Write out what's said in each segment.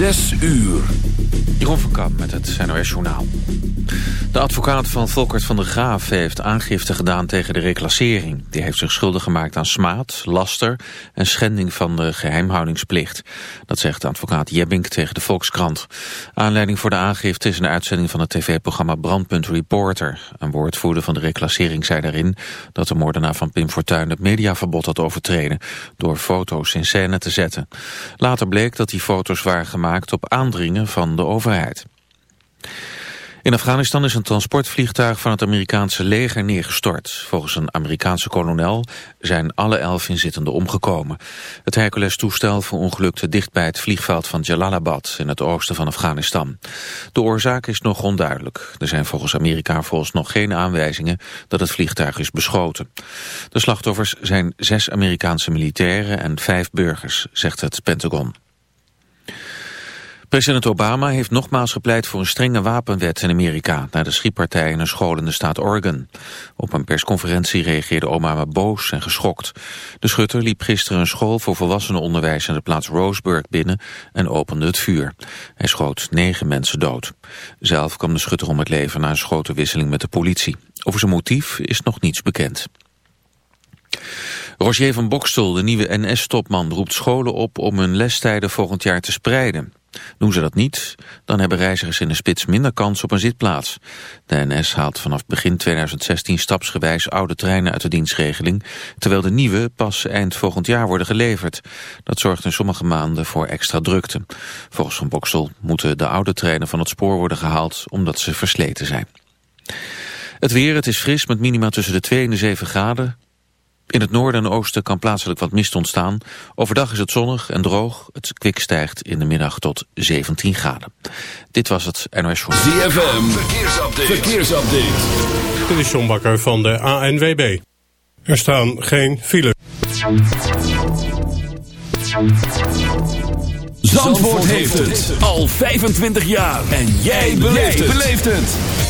Zes uur. Jeroen van Kamp met het NOS Journaal. De advocaat van Volkert van der Graaf heeft aangifte gedaan tegen de reclassering. Die heeft zich schuldig gemaakt aan smaad, laster en schending van de geheimhoudingsplicht. Dat zegt de advocaat Jebbink tegen de Volkskrant. Aanleiding voor de aangifte is een uitzending van het tv-programma Brandpunt Reporter. Een woordvoerder van de reclassering zei daarin dat de moordenaar van Pim Fortuyn het mediaverbod had overtreden door foto's in scène te zetten. Later bleek dat die foto's waren gemaakt op aandringen van de overheid. In Afghanistan is een transportvliegtuig van het Amerikaanse leger neergestort. Volgens een Amerikaanse kolonel zijn alle elf inzittenden omgekomen. Het Hercules-toestel verongelukte dicht bij het vliegveld van Jalalabad in het oosten van Afghanistan. De oorzaak is nog onduidelijk. Er zijn volgens Amerika volgens nog geen aanwijzingen dat het vliegtuig is beschoten. De slachtoffers zijn zes Amerikaanse militairen en vijf burgers, zegt het Pentagon. President Obama heeft nogmaals gepleit voor een strenge wapenwet in Amerika... na de schietpartij in een school in de staat Oregon. Op een persconferentie reageerde Obama boos en geschokt. De schutter liep gisteren een school voor volwassenenonderwijs... in de plaats Roseburg binnen en opende het vuur. Hij schoot negen mensen dood. Zelf kwam de schutter om het leven na een schotenwisseling met de politie. Over zijn motief is nog niets bekend. Roger van Bokstel, de nieuwe NS-topman, roept scholen op om hun lestijden volgend jaar te spreiden. Doen ze dat niet, dan hebben reizigers in de spits minder kans op een zitplaats. De NS haalt vanaf begin 2016 stapsgewijs oude treinen uit de dienstregeling, terwijl de nieuwe pas eind volgend jaar worden geleverd. Dat zorgt in sommige maanden voor extra drukte. Volgens Van Boksel moeten de oude treinen van het spoor worden gehaald omdat ze versleten zijn. Het weer, het is fris met minima tussen de 2 en de 7 graden. In het noorden en oosten kan plaatselijk wat mist ontstaan. Overdag is het zonnig en droog. Het kwik stijgt in de middag tot 17 graden. Dit was het NOS Journal. ZFM, verkeersupdate. verkeersupdate. Dit is John Bakker van de ANWB. Er staan geen files. Zandvoort heeft het al 25 jaar. En jij beleeft het.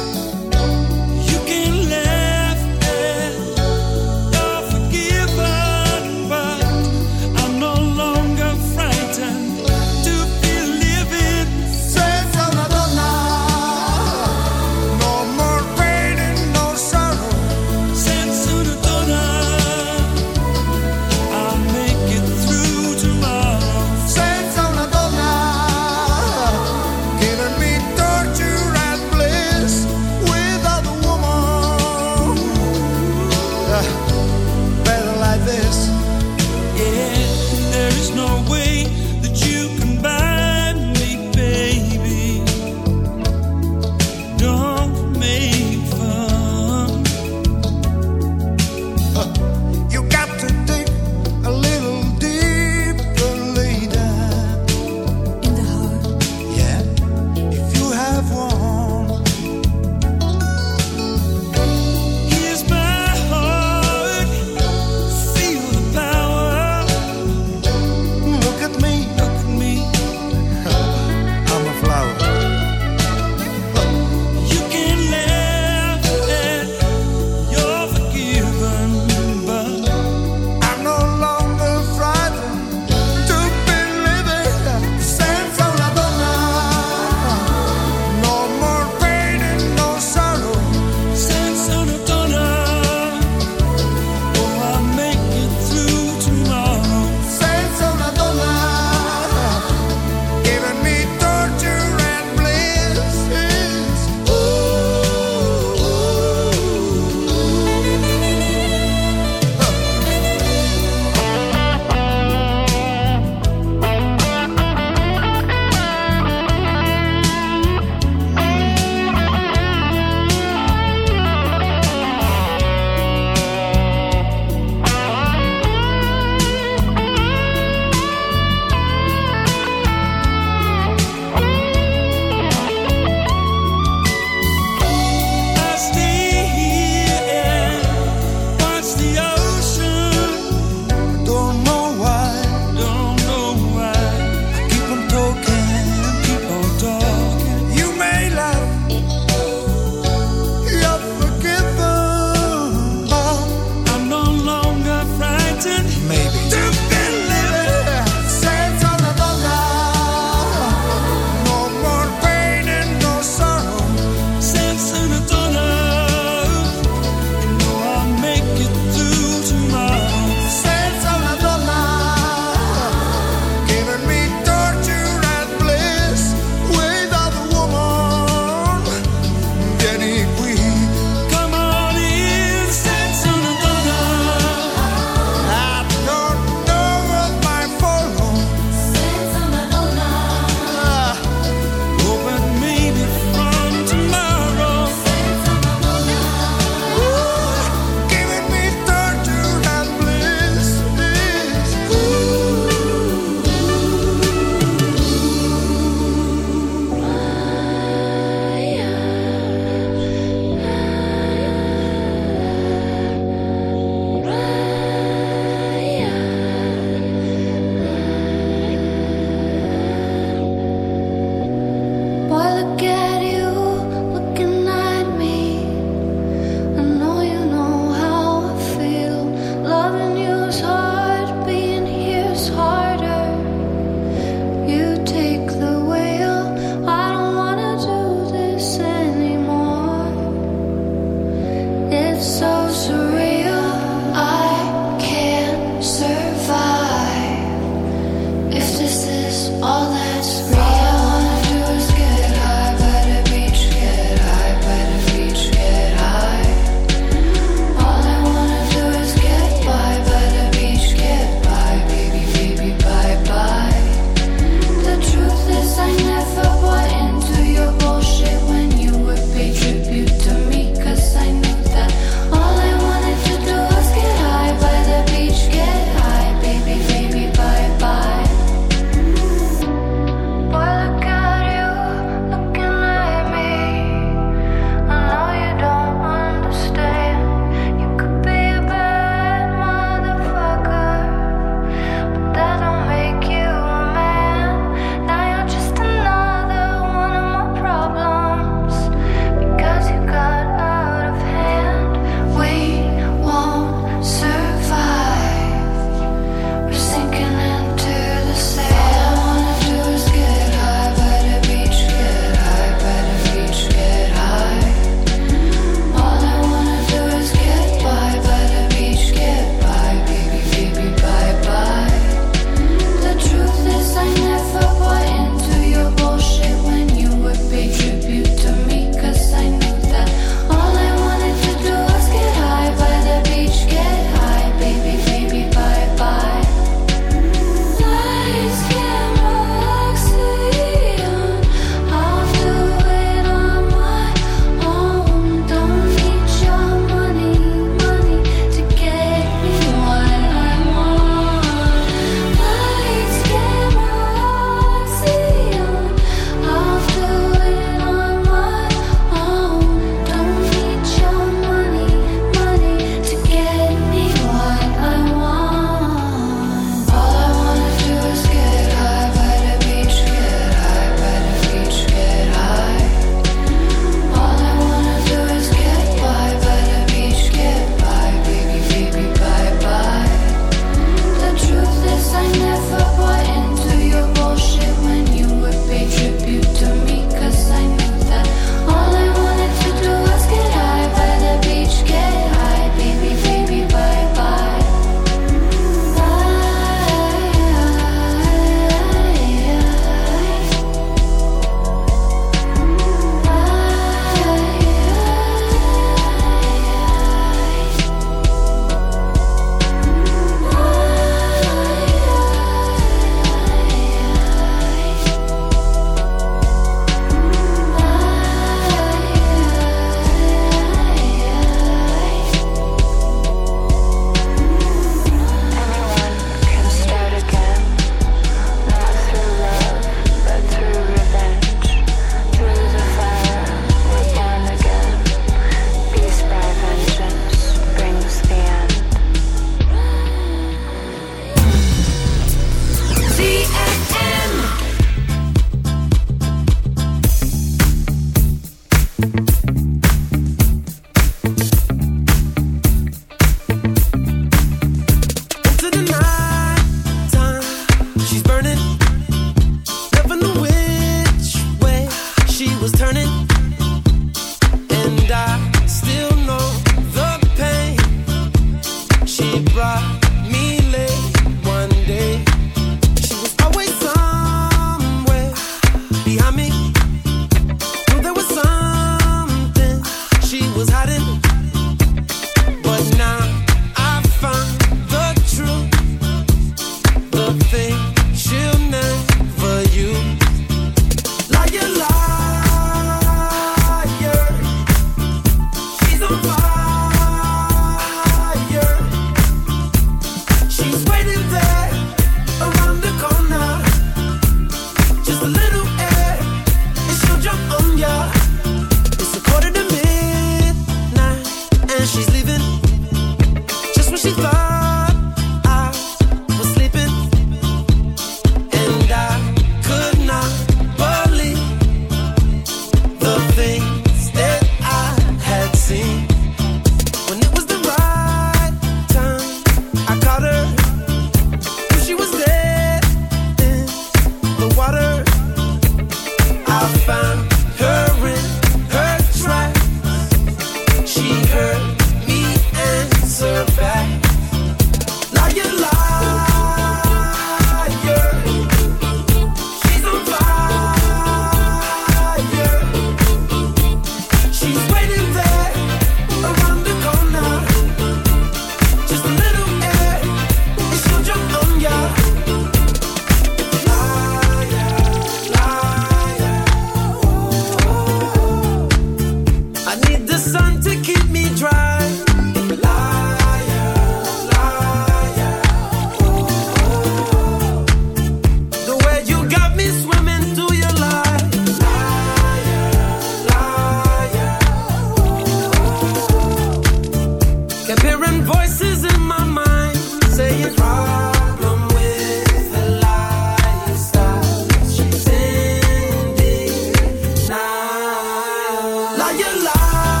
Liar, liar.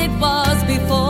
it was before.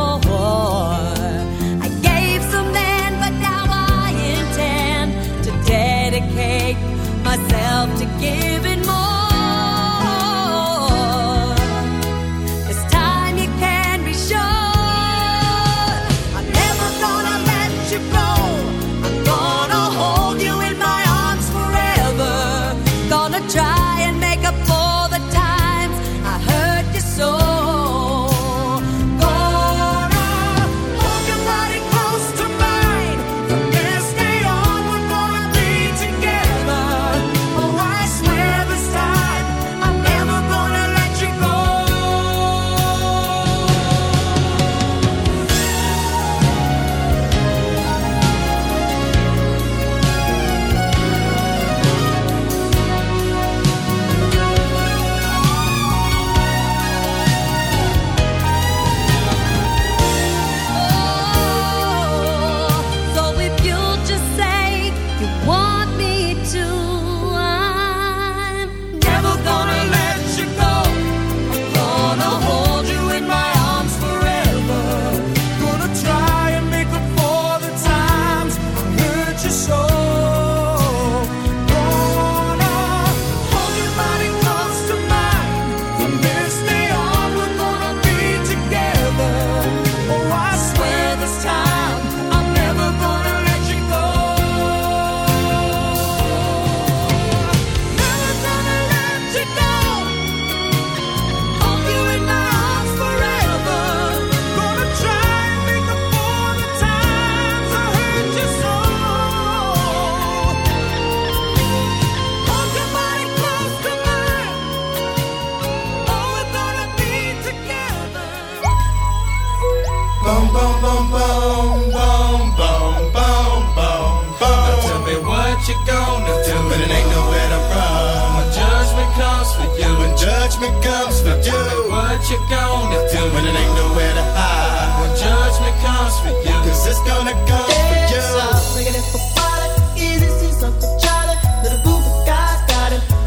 What you gonna do when it ain't nowhere to hide. When judgment comes for you. Cause it's gonna come for you.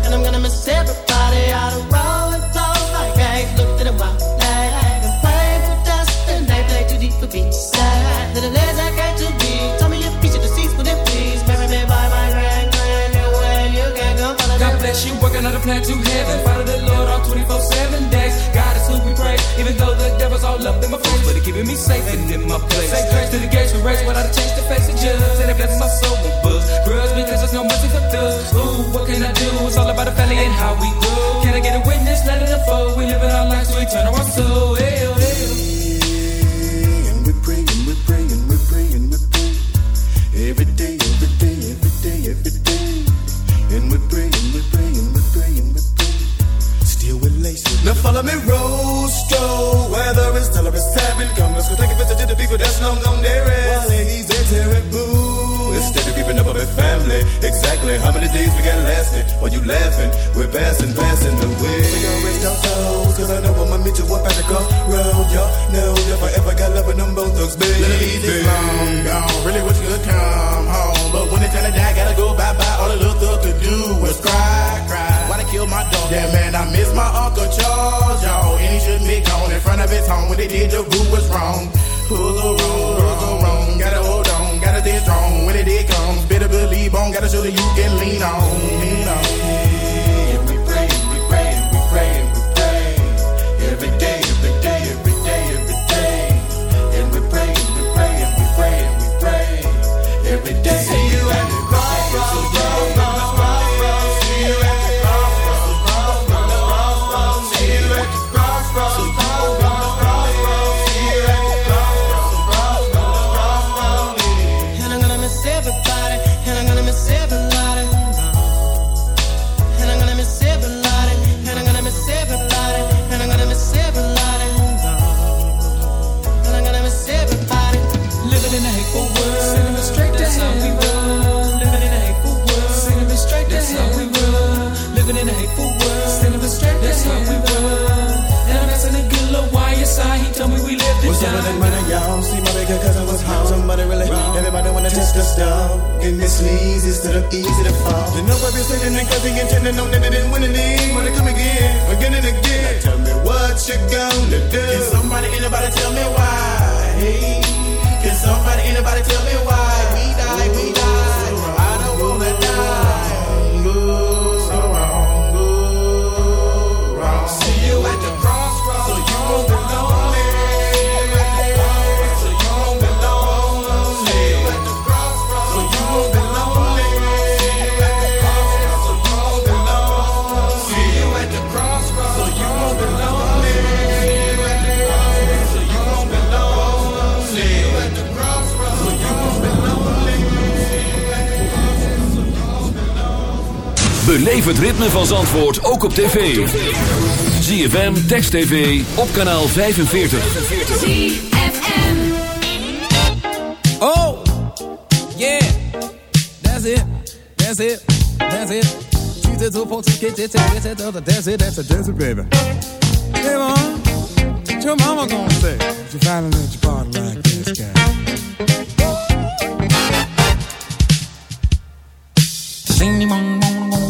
And I'm gonna miss everybody out of rolling flows like eggs. Looked at a wild flag and prayed for dust and they play too deep for beach side. Little as I got to be. Tell me your piece of the seats, but then please marry me by my grand grand. You can go God bless you, working on a plan to heaven. Follow the Lord keeping me safe and in my place. Say grace to the gates we race without a change the face of judge. And blesses my soul with books. Grudge because there's no mercy for thugs. Ooh, what can I do? It's all about the family and how we do. Can I get a witness? Let it unfold. We living our lives to eternal our soul. Hey, you laughing, we're passing, passing the way. We gon' rest our souls, cause I know I'ma meet you up at the crossroad. Y'all know if I ever got love with them both thugs, baby. Ladies long gone, really wish you could come home. But when it's time to die, gotta go bye bye. All the little thug could do was cry, cry. Why they kill my dog? Yeah, man, I miss my Uncle Charles, y'all. And he shouldn't be gone in front of his home. When they did, the who was wrong. Pull so wrong, who's so wrong. Gotta hold on, gotta stay strong. When it did comes, better believe on. Gotta show that you can lean on, lean on. Test the stuff. And this leads instead of easy to fall. You know what you're saying, and cause he intended on that they didn't win. Wanna come again, again and again. Now tell me what you gonna do. Can somebody, anybody tell me why? Hey, can somebody, anybody tell me why? We die, we die. I don't wanna die. Ooh, so wrong, ooh, wrong. See you at the crossroads, so you won't be Beleef het ritme van Zandvoort ook op tv. ZFM, Text TV, op kanaal 45. ZFM. Oh, yeah, that's it, that's it, that's it. Choose it to folks, get it, get it, that's it, that's it, that's it, baby. Hey, mom, what your mama gonna say? If you finally let your body like this guy. Does anyone wanna go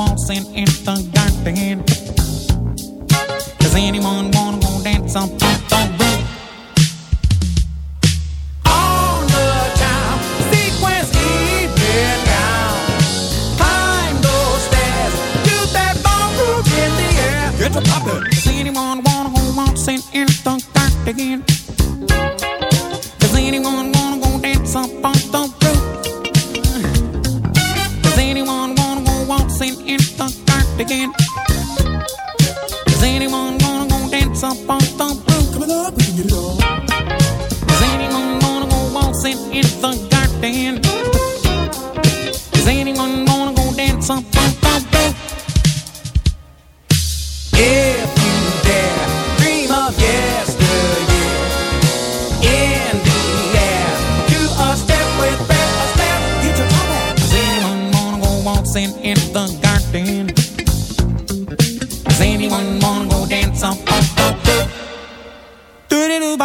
waltzing in the garden? Does anyone wanna go dance up on the roof? On the time, sequence even down. Climb those stairs, do that ballroom in the air. Get to poppin'. Does anyone wanna go waltzing in the garden?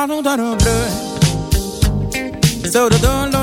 I don't. So the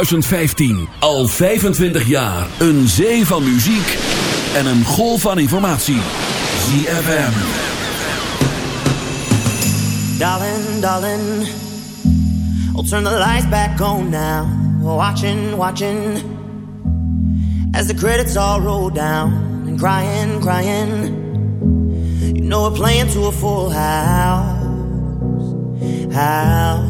2015 al 25 jaar een zee van muziek en een golf van informatie. ZFM. Darling, darling, I'll turn the lights back on now. Watching, watching, as the credits all roll down and crying, crying. You know we're playing to a full house, house.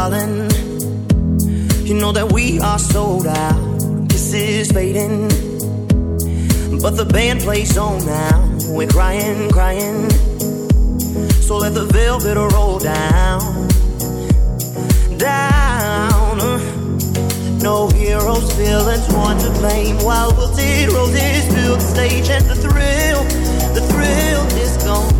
Darling, you know that we are sold out. This is fading, but the band plays on now. We're crying, crying. So let the velvet roll down, down. No heroes, villains, one to blame. While wilted roses fill the stage, and the thrill, the thrill is gone.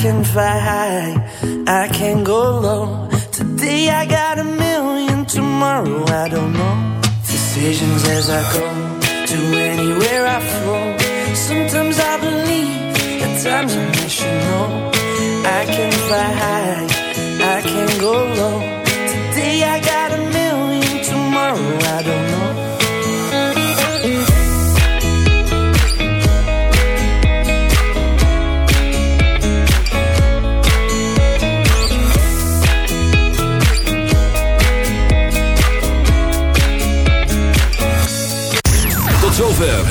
can fly high.